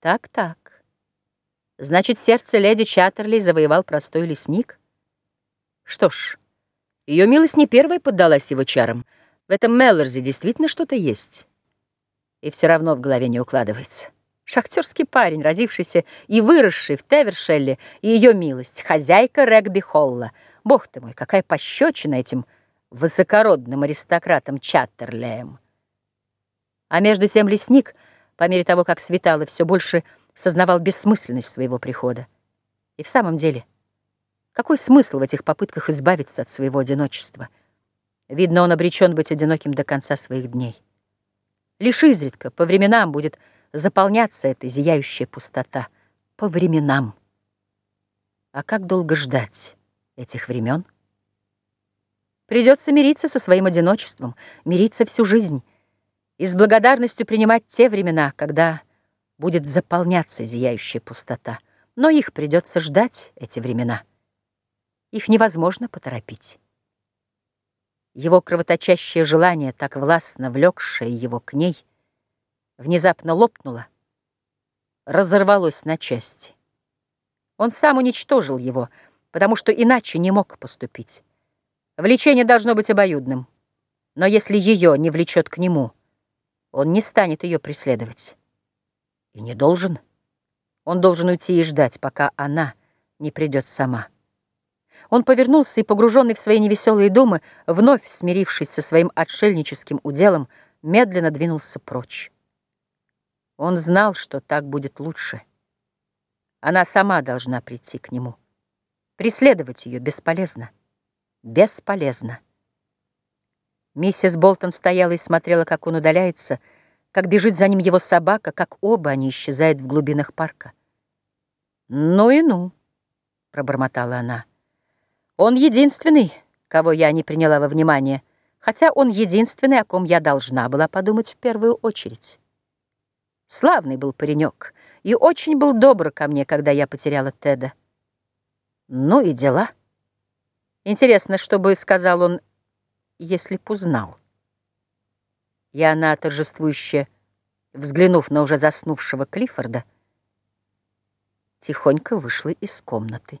Так-так. Значит, сердце леди Чаттерли завоевал простой лесник? Что ж, ее милость не первая поддалась его чарам. В этом Меллорзе действительно что-то есть. И все равно в голове не укладывается. Шахтерский парень, родившийся и выросший в Тевершелле, и ее милость, хозяйка регби-холла. Бог ты мой, какая пощечина этим высокородным аристократам Чаттерлеем. А между тем лесник — по мере того, как светало, все больше сознавал бессмысленность своего прихода. И в самом деле, какой смысл в этих попытках избавиться от своего одиночества? Видно, он обречен быть одиноким до конца своих дней. Лишь изредка, по временам, будет заполняться эта зияющая пустота. По временам. А как долго ждать этих времен? Придется мириться со своим одиночеством, мириться всю жизнь — и с благодарностью принимать те времена, когда будет заполняться зияющая пустота. Но их придется ждать, эти времена. Их невозможно поторопить. Его кровоточащее желание, так властно влекшее его к ней, внезапно лопнуло, разорвалось на части. Он сам уничтожил его, потому что иначе не мог поступить. Влечение должно быть обоюдным, но если ее не влечет к нему — он не станет ее преследовать. И не должен. Он должен уйти и ждать, пока она не придет сама. Он повернулся и, погруженный в свои невеселые думы, вновь смирившись со своим отшельническим уделом, медленно двинулся прочь. Он знал, что так будет лучше. Она сама должна прийти к нему. Преследовать ее бесполезно. Бесполезно. Миссис Болтон стояла и смотрела, как он удаляется, как бежит за ним его собака, как оба они исчезают в глубинах парка. «Ну и ну», — пробормотала она. «Он единственный, кого я не приняла во внимание, хотя он единственный, о ком я должна была подумать в первую очередь. Славный был паренек и очень был добр ко мне, когда я потеряла Теда. Ну и дела. Интересно, что бы сказал он если б узнал. И она, торжествующе взглянув на уже заснувшего Клиффорда, тихонько вышла из комнаты.